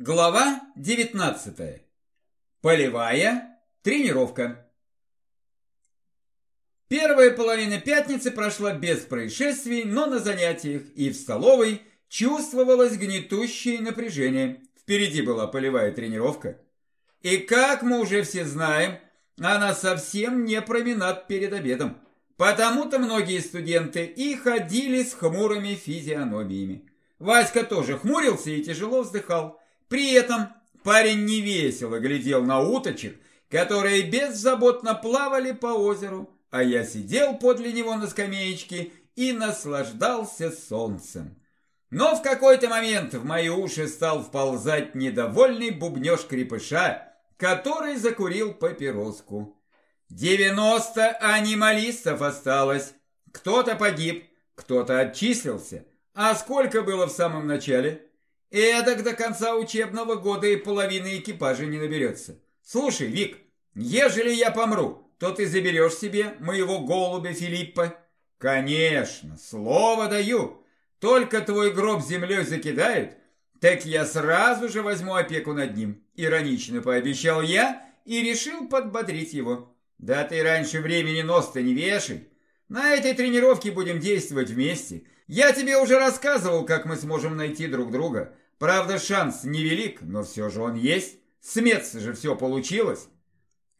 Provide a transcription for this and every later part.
Глава 19. Полевая тренировка. Первая половина пятницы прошла без происшествий, но на занятиях и в столовой чувствовалось гнетущее напряжение. Впереди была полевая тренировка. И как мы уже все знаем, она совсем не променад перед обедом. Потому-то многие студенты и ходили с хмурыми физиономиями. Васька тоже хмурился и тяжело вздыхал. При этом парень невесело глядел на уточек, которые беззаботно плавали по озеру, а я сидел подле него на скамеечке и наслаждался солнцем. Но в какой-то момент в мои уши стал вползать недовольный бубнеж крепыша, который закурил папироску. Девяносто анималистов осталось. Кто-то погиб, кто-то отчислился. А сколько было в самом начале? Эдак до конца учебного года и половины экипажа не наберется. Слушай, Вик, ежели я помру, то ты заберешь себе моего голубя Филиппа? Конечно, слово даю. Только твой гроб землей закидают, так я сразу же возьму опеку над ним. Иронично пообещал я и решил подбодрить его. Да ты раньше времени нос-то не вешай. На этой тренировке будем действовать вместе. Я тебе уже рассказывал, как мы сможем найти друг друга. Правда, шанс невелик, но все же он есть. С же все получилось.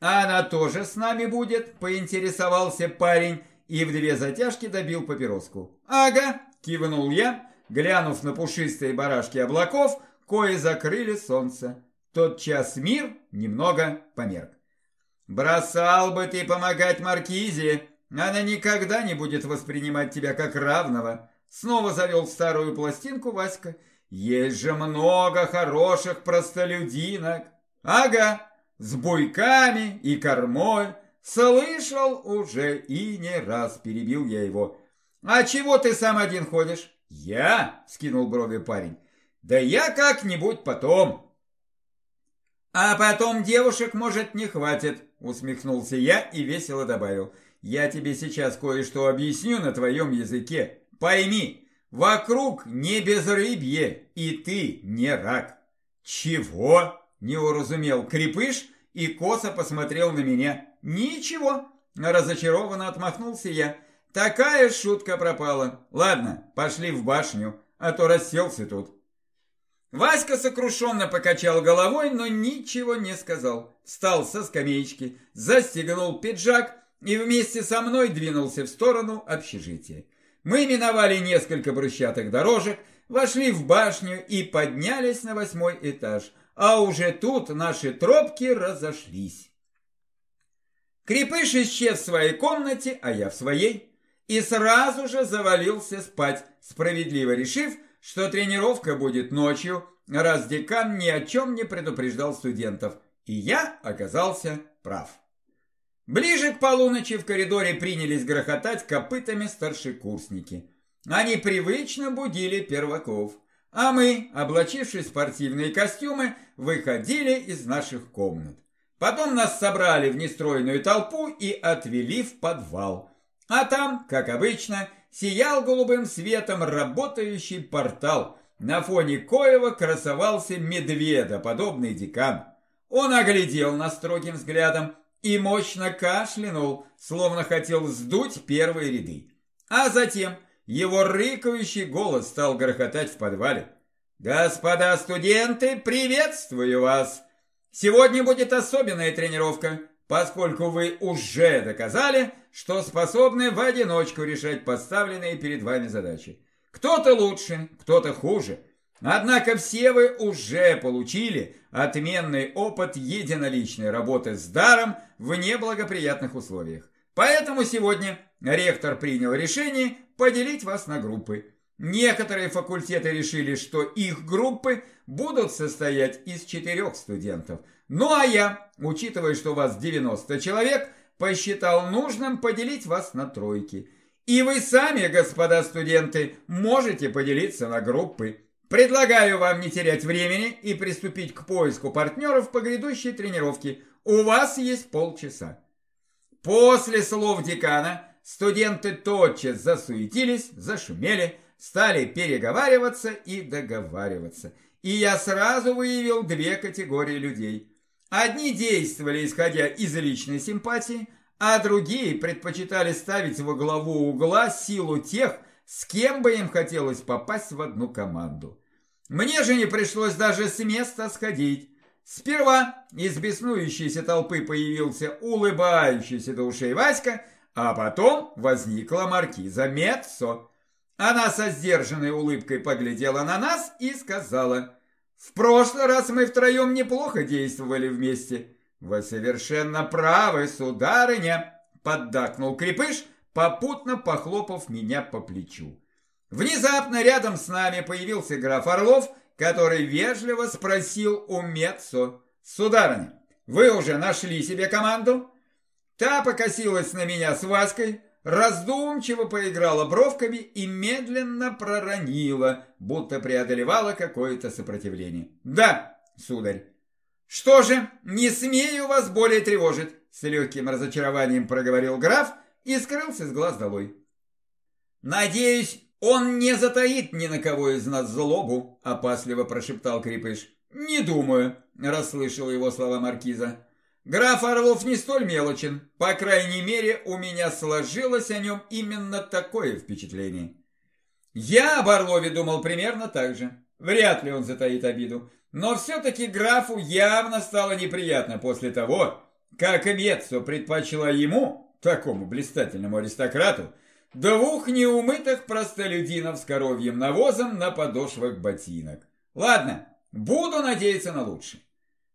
А она тоже с нами будет, поинтересовался парень и в две затяжки добил папироску. Ага, кивнул я, глянув на пушистые барашки облаков, кои закрыли солнце. Тот час мир немного померк. Бросал бы ты помогать Маркизе, она никогда не будет воспринимать тебя как равного. Снова завел старую пластинку Васька есть же много хороших простолюдинок. Ага, с буйками и кормой. Слышал уже и не раз, перебил я его. А чего ты сам один ходишь? Я, скинул брови парень. Да я как-нибудь потом. А потом девушек, может, не хватит, усмехнулся я и весело добавил. Я тебе сейчас кое-что объясню на твоем языке. Пойми, Вокруг не безрыбье, и ты не рак. Чего? Не уразумел крепыш и косо посмотрел на меня. Ничего, разочарованно отмахнулся я. Такая шутка пропала. Ладно, пошли в башню, а то расселся тут. Васька сокрушенно покачал головой, но ничего не сказал. Встал со скамеечки, застегнул пиджак и вместе со мной двинулся в сторону общежития. Мы миновали несколько брусчатых дорожек, вошли в башню и поднялись на восьмой этаж, а уже тут наши тропки разошлись. Крепыш исчез в своей комнате, а я в своей, и сразу же завалился спать, справедливо решив, что тренировка будет ночью, раз декан ни о чем не предупреждал студентов, и я оказался прав. Ближе к полуночи в коридоре принялись грохотать копытами старшекурсники. Они привычно будили перваков, а мы, облачившись в спортивные костюмы, выходили из наших комнат. Потом нас собрали в нестройную толпу и отвели в подвал. А там, как обычно, сиял голубым светом работающий портал, на фоне коего красовался медведоподобный декан. Он оглядел нас строгим взглядом, и мощно кашлянул, словно хотел сдуть первые ряды. А затем его рыкающий голос стал грохотать в подвале. «Господа студенты, приветствую вас! Сегодня будет особенная тренировка, поскольку вы уже доказали, что способны в одиночку решать поставленные перед вами задачи. Кто-то лучше, кто-то хуже, Однако все вы уже получили отменный опыт единоличной работы с даром в неблагоприятных условиях. Поэтому сегодня ректор принял решение поделить вас на группы. Некоторые факультеты решили, что их группы будут состоять из четырех студентов. Ну а я, учитывая, что у вас 90 человек, посчитал нужным поделить вас на тройки. И вы сами, господа студенты, можете поделиться на группы. Предлагаю вам не терять времени и приступить к поиску партнеров по грядущей тренировке. У вас есть полчаса. После слов декана студенты тотчас засуетились, зашумели, стали переговариваться и договариваться. и я сразу выявил две категории людей. Одни действовали, исходя из личной симпатии, а другие предпочитали ставить во главу угла силу тех, с кем бы им хотелось попасть в одну команду. Мне же не пришлось даже с места сходить. Сперва из беснующейся толпы появился улыбающийся до ушей Васька, а потом возникла маркиза Меццо. Она со сдержанной улыбкой поглядела на нас и сказала, «В прошлый раз мы втроем неплохо действовали вместе». «Вы совершенно правы, сударыня», — поддакнул Крепыш, попутно похлопав меня по плечу. Внезапно рядом с нами появился граф Орлов, который вежливо спросил у Меццо, «Сударыня, вы уже нашли себе команду?» Та покосилась на меня с Васькой, раздумчиво поиграла бровками и медленно проронила, будто преодолевала какое-то сопротивление. «Да, сударь». «Что же, не смею вас более тревожить», с легким разочарованием проговорил граф и скрылся с глаз долой. «Надеюсь, он не затаит ни на кого из нас злобу», опасливо прошептал Крепыш. «Не думаю», расслышал его слова маркиза. Граф Орлов не столь мелочен, по крайней мере, у меня сложилось о нем именно такое впечатление. Я об Орлове думал примерно так же. Вряд ли он затаит обиду. Но все-таки графу явно стало неприятно после того, как Меццо предпочла ему, такому блистательному аристократу, двух неумытых простолюдинов с коровьим навозом на подошвах ботинок. Ладно, буду надеяться на лучшее.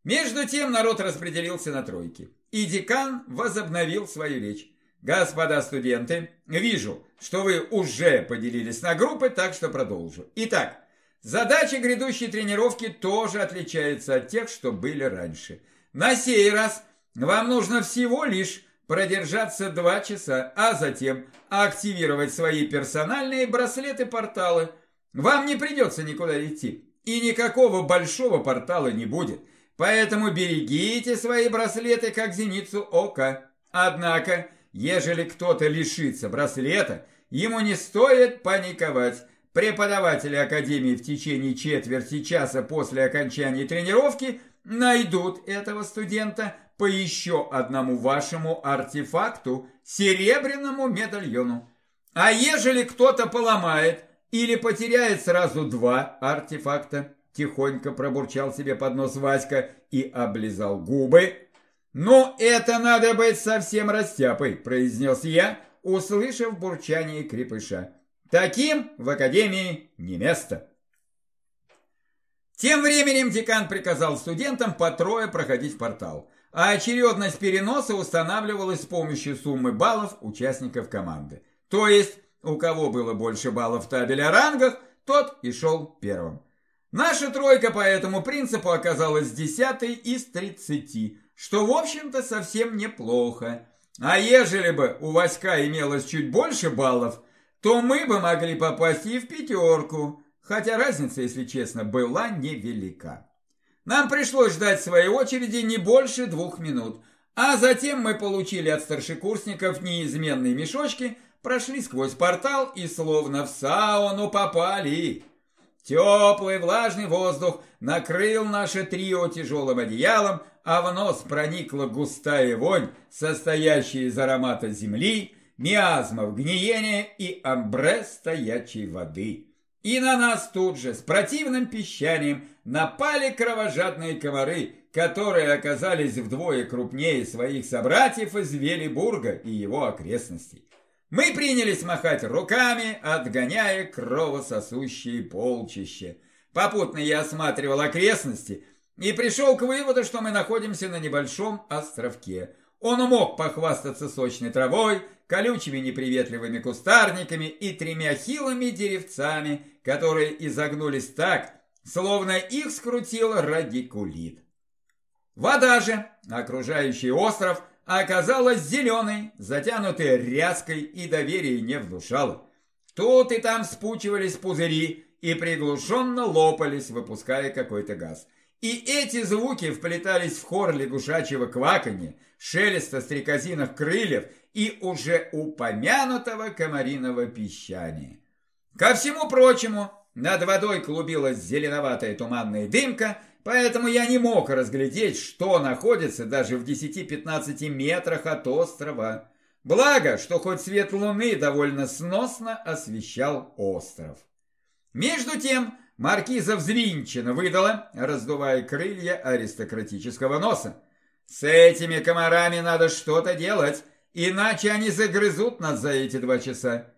Между тем народ распределился на тройки, и декан возобновил свою речь. Господа студенты, вижу, что вы уже поделились на группы, так что продолжу. Итак, задача грядущей тренировки тоже отличается от тех, что были раньше. На сей раз вам нужно всего лишь продержаться два часа, а затем активировать свои персональные браслеты-порталы. Вам не придется никуда идти, и никакого большого портала не будет – Поэтому берегите свои браслеты, как зеницу ока. Однако, ежели кто-то лишится браслета, ему не стоит паниковать. Преподаватели Академии в течение четверти часа после окончания тренировки найдут этого студента по еще одному вашему артефакту, серебряному медальону. А ежели кто-то поломает или потеряет сразу два артефакта, Тихонько пробурчал себе под нос Васька и облизал губы. «Ну, это надо быть совсем растяпой», – произнес я, услышав бурчание крепыша. «Таким в академии не место». Тем временем декан приказал студентам по трое проходить портал, а очередность переноса устанавливалась с помощью суммы баллов участников команды. То есть, у кого было больше баллов в табеле о рангах, тот и шел первым. Наша тройка по этому принципу оказалась десятой из тридцати, что, в общем-то, совсем неплохо. А ежели бы у Васька имелось чуть больше баллов, то мы бы могли попасть и в пятерку, хотя разница, если честно, была невелика. Нам пришлось ждать своей очереди не больше двух минут, а затем мы получили от старшекурсников неизменные мешочки, прошли сквозь портал и словно в сауну попали. Теплый влажный воздух накрыл наше трио тяжелым одеялом, а в нос проникла густая вонь, состоящая из аромата земли, миазмов гниения и амбре стоячей воды. И на нас тут же с противным пищанием напали кровожадные комары, которые оказались вдвое крупнее своих собратьев из Велибурга и его окрестностей. Мы принялись махать руками, отгоняя кровососущие полчища. Попутно я осматривал окрестности и пришел к выводу, что мы находимся на небольшом островке. Он мог похвастаться сочной травой, колючими неприветливыми кустарниками и тремя хилыми деревцами, которые изогнулись так, словно их скрутил радикулит. Вода же, окружающий остров, оказалась зеленой, затянутой ряской и доверия не внушала. Тут и там спучивались пузыри и приглушенно лопались, выпуская какой-то газ. И эти звуки вплетались в хор лягушачьего кваканья, шелеста стрекозиных крыльев и уже упомянутого комариного пищания. Ко всему прочему, над водой клубилась зеленоватая туманная дымка, поэтому я не мог разглядеть, что находится даже в 10-15 метрах от острова. Благо, что хоть свет луны довольно сносно освещал остров. Между тем, маркиза взвинченно выдала, раздувая крылья аристократического носа. С этими комарами надо что-то делать, иначе они загрызут нас за эти два часа.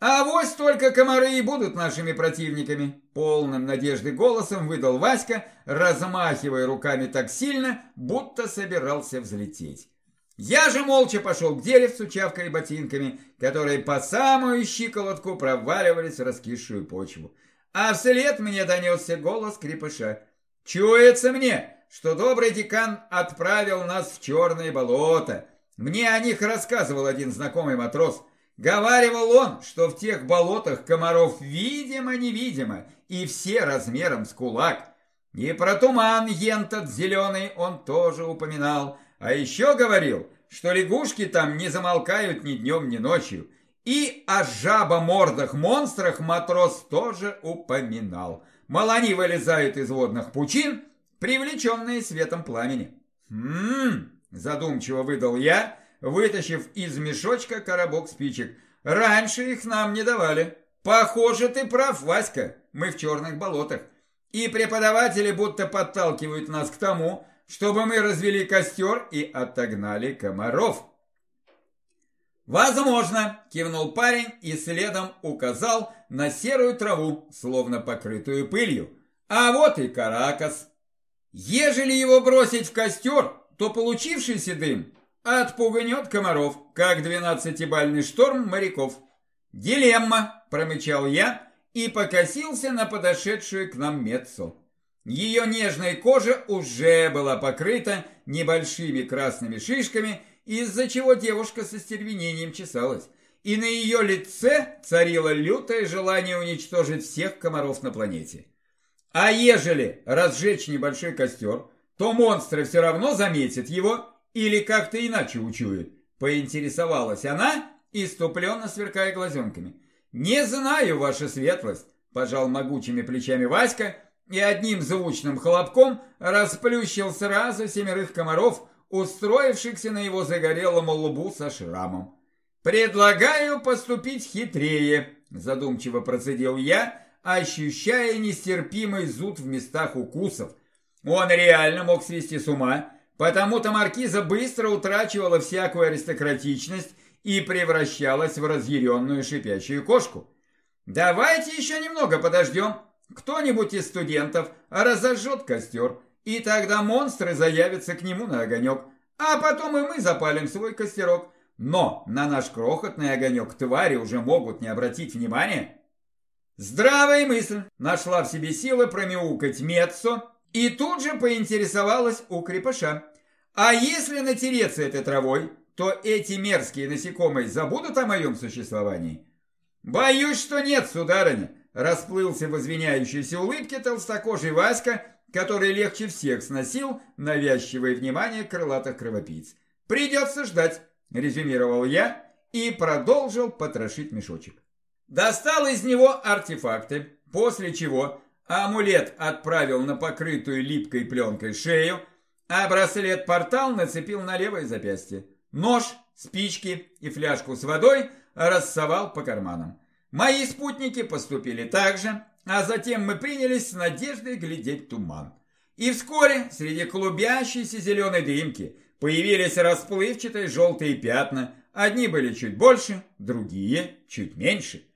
А вось только комары и будут нашими противниками, полным надежды голосом выдал Васька, размахивая руками так сильно, будто собирался взлететь. Я же молча пошел к деревцу, чавкая ботинками, которые по самую щиколотку проваливались в раскисшую почву. А вслед мне донесся голос крепыша. «Чуется мне, что добрый декан отправил нас в черное болото. Мне о них рассказывал один знакомый матрос. Говаривал он, что в тех болотах комаров видимо-невидимо, и все размером с кулак. И про туман ентот зеленый он тоже упоминал, а еще говорил, что лягушки там не замолкают ни днем, ни ночью. И о жабомордах монстрах матрос тоже упоминал. Мол, они вылезают из водных пучин, привлеченные светом пламени. «Ммм!» – задумчиво выдал я, вытащив из мешочка коробок спичек. «Раньше их нам не давали. Похоже, ты прав, Васька, мы в черных болотах. И преподаватели будто подталкивают нас к тому, чтобы мы развели костер и отогнали комаров». «Возможно!» – кивнул парень и следом указал на серую траву, словно покрытую пылью. «А вот и каракас!» Ежели его бросить в костер, то получившийся дым отпугнет комаров, как двенадцатибальный шторм моряков. «Дилемма!» – промычал я и покосился на подошедшую к нам Меццо. Ее нежная кожа уже была покрыта небольшими красными шишками, из-за чего девушка со стервенением чесалась. И на ее лице царило лютое желание уничтожить всех комаров на планете. А ежели разжечь небольшой костер, то монстры все равно заметят его или как-то иначе учуют. Поинтересовалась она, иступленно сверкая глазенками. «Не знаю, ваша светлость», – пожал могучими плечами Васька и одним звучным хлопком расплющил сразу семерых комаров, устроившихся на его загорелом лбу со шрамом. «Предлагаю поступить хитрее», – задумчиво процедил я, ощущая нестерпимый зуд в местах укусов. Он реально мог свести с ума, потому-то маркиза быстро утрачивала всякую аристократичность и превращалась в разъяренную шипящую кошку. «Давайте еще немного подождем. Кто-нибудь из студентов разожжет костер, и тогда монстры заявятся к нему на огонек, а потом и мы запалим свой костерок. Но на наш крохотный огонек твари уже могут не обратить внимания». Здравая мысль нашла в себе силы промяукать Меццо и тут же поинтересовалась у крепыша. А если натереться этой травой, то эти мерзкие насекомые забудут о моем существовании? Боюсь, что нет, сударыня, расплылся в извиняющейся улыбке толстокожий Васька, который легче всех сносил навязчивое внимание крылатых кровопийц. Придется ждать, резюмировал я и продолжил потрошить мешочек. Достал из него артефакты, после чего амулет отправил на покрытую липкой пленкой шею, а браслет-портал нацепил на левое запястье. Нож, спички и фляжку с водой рассовал по карманам. Мои спутники поступили так же, а затем мы принялись с надеждой глядеть туман. И вскоре среди клубящейся зеленой дымки появились расплывчатые желтые пятна. Одни были чуть больше, другие чуть меньше.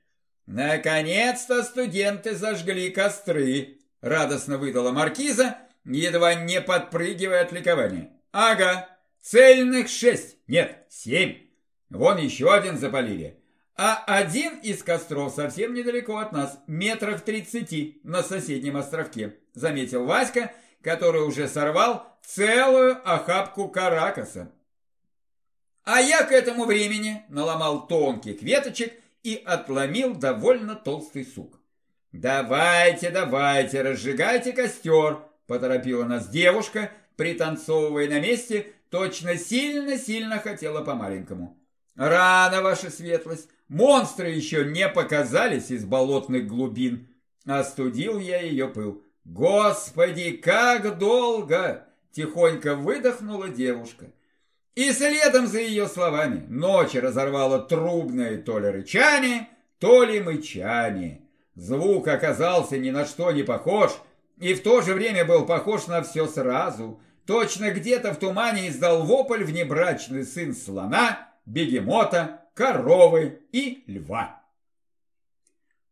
«Наконец-то студенты зажгли костры!» — радостно выдала маркиза, едва не подпрыгивая от ликования. «Ага, цельных шесть, нет, семь. Вон еще один запалили. А один из костров совсем недалеко от нас, метрах тридцати, на соседнем островке», — заметил Васька, который уже сорвал целую охапку каракаса. А я к этому времени наломал тонких веточек и отломил довольно толстый сук. «Давайте, давайте, разжигайте костер!» – поторопила нас девушка, пританцовывая на месте, точно сильно-сильно хотела по-маленькому. «Рано, ваша светлость, монстры еще не показались из болотных глубин!» Остудил я ее пыл. «Господи, как долго!» – тихонько выдохнула девушка. И следом за ее словами ночь разорвала трубное то ли рычание, то ли мычание. Звук оказался ни на что не похож, и в то же время был похож на все сразу. Точно где-то в тумане издал вопль внебрачный сын слона, бегемота, коровы и льва.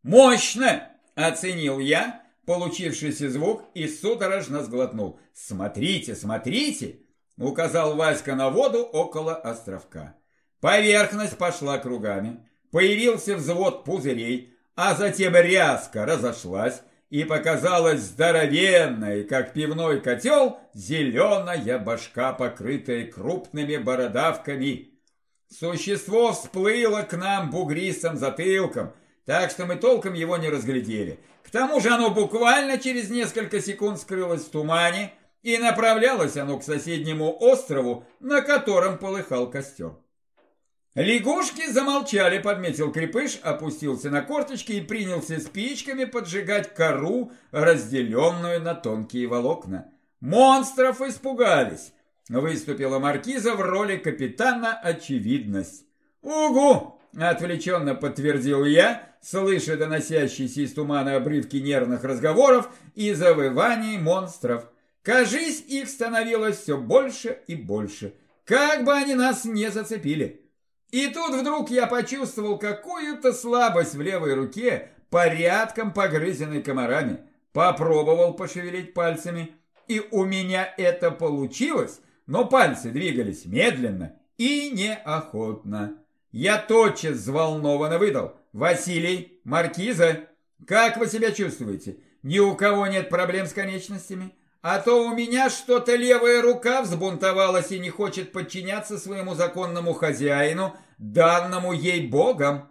«Мощно!» – оценил я получившийся звук и судорожно сглотнул. «Смотрите, смотрите!» – указал Васька на воду около островка. Поверхность пошла кругами, появился взвод пузырей, а затем рязко разошлась, и показалась здоровенная, как пивной котел, зеленая башка, покрытая крупными бородавками. Существо всплыло к нам бугристым затылком, так что мы толком его не разглядели. К тому же оно буквально через несколько секунд скрылось в тумане, и направлялось оно к соседнему острову, на котором полыхал костер. Лягушки замолчали, подметил крепыш, опустился на корточки и принялся спичками поджигать кору, разделенную на тонкие волокна. Монстров испугались. Выступила маркиза в роли капитана очевидность. «Угу!» – отвлеченно подтвердил я, слыша доносящиеся из тумана обрывки нервных разговоров и завываний монстров. Кажись, их становилось все больше и больше. Как бы они нас не зацепили. И тут вдруг я почувствовал какую-то слабость в левой руке, порядком погрызенной комарами. Попробовал пошевелить пальцами, и у меня это получилось, но пальцы двигались медленно и неохотно. Я тотчас взволнованно выдал. «Василий, Маркиза, как вы себя чувствуете? Ни у кого нет проблем с конечностями?» А то у меня что-то левая рука взбунтовалась и не хочет подчиняться своему законному хозяину, данному ей богом.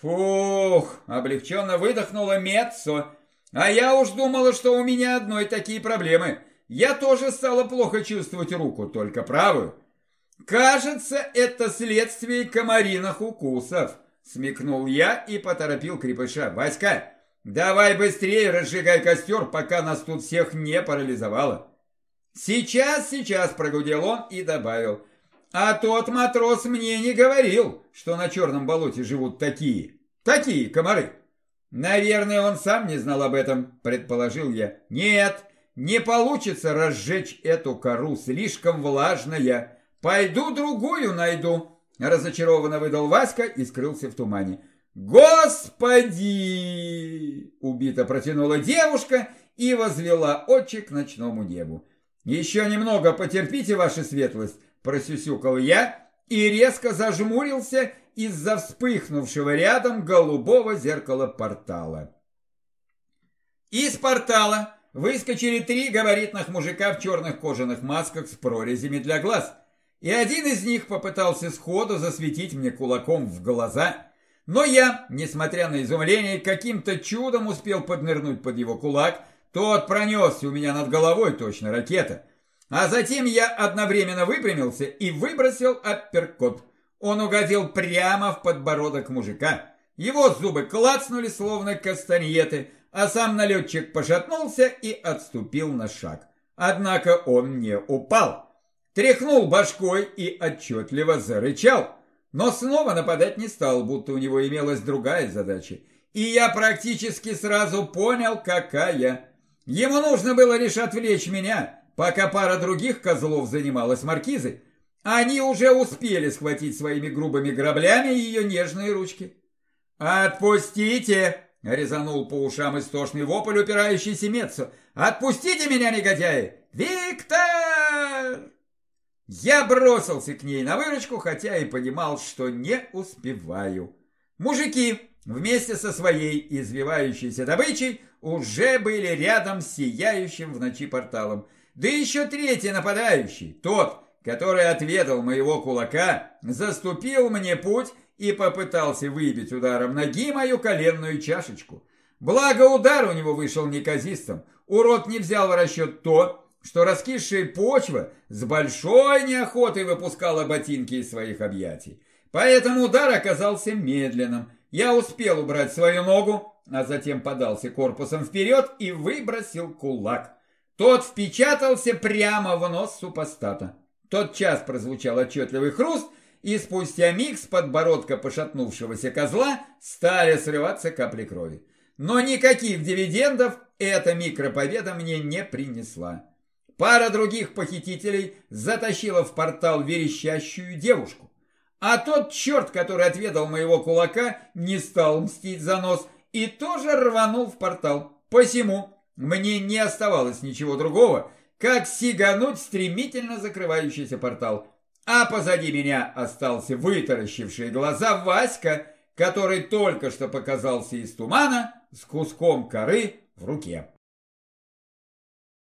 Фух, облегченно выдохнула Меццо. А я уж думала, что у меня одной такие проблемы. Я тоже стала плохо чувствовать руку, только правую. Кажется, это следствие комариных укусов, смекнул я и поторопил крепыша. Васька, Давай быстрее разжигай костер, пока нас тут всех не парализовало. Сейчас, сейчас, прогудел он и добавил. А тот матрос мне не говорил, что на черном болоте живут такие, такие комары. Наверное, он сам не знал об этом, предположил я. Нет, не получится разжечь эту кору, слишком влажная. Пойду другую найду, разочарованно выдал Васька и скрылся в тумане. «Господи!» – убито протянула девушка и возвела очи к ночному небу. «Еще немного потерпите, ваша светлость!» – просюсюкал я и резко зажмурился из-за вспыхнувшего рядом голубого зеркала портала. Из портала выскочили три габаритных мужика в черных кожаных масках с прорезями для глаз, и один из них попытался сходу засветить мне кулаком в глаза – но я, несмотря на изумление, каким-то чудом успел поднырнуть под его кулак. Тот пронесся у меня над головой, точно ракета. А затем я одновременно выпрямился и выбросил апперкот. Он угодил прямо в подбородок мужика. Его зубы клацнули, словно кастаньеты, а сам налетчик пошатнулся и отступил на шаг. Однако он не упал. Тряхнул башкой и отчетливо зарычал. Но снова нападать не стал, будто у него имелась другая задача. И я практически сразу понял, какая. Ему нужно было лишь отвлечь меня, пока пара других козлов занималась маркизой. Они уже успели схватить своими грубыми граблями ее нежные ручки. «Отпустите!» — резанул по ушам истошный вопль, упирающийся Мецу. «Отпустите меня, негодяи! Виктор!» Я бросился к ней на выручку, хотя и понимал, что не успеваю. Мужики вместе со своей извивающейся добычей уже были рядом с сияющим в ночи порталом. Да еще третий нападающий, тот, который отведал моего кулака, заступил мне путь и попытался выбить ударом ноги мою коленную чашечку. Благо удар у него вышел неказистым. Урод не взял в расчет то, что раскисшая почва с большой неохотой выпускала ботинки из своих объятий. Поэтому удар оказался медленным. Я успел убрать свою ногу, а затем подался корпусом вперед и выбросил кулак. Тот впечатался прямо в нос супостата. Тот час прозвучал отчетливый хруст, и спустя миг с подбородка пошатнувшегося козла стали срываться капли крови. Но никаких дивидендов эта микропобеда мне не принесла. Пара других похитителей затащила в портал верещащую девушку. А тот черт, который отведал моего кулака, не стал мстить за нос и тоже рванул в портал. Посему мне не оставалось ничего другого, как сигануть стремительно закрывающийся портал. А позади меня остался вытаращивший глаза Васька, который только что показался из тумана с куском коры в руке.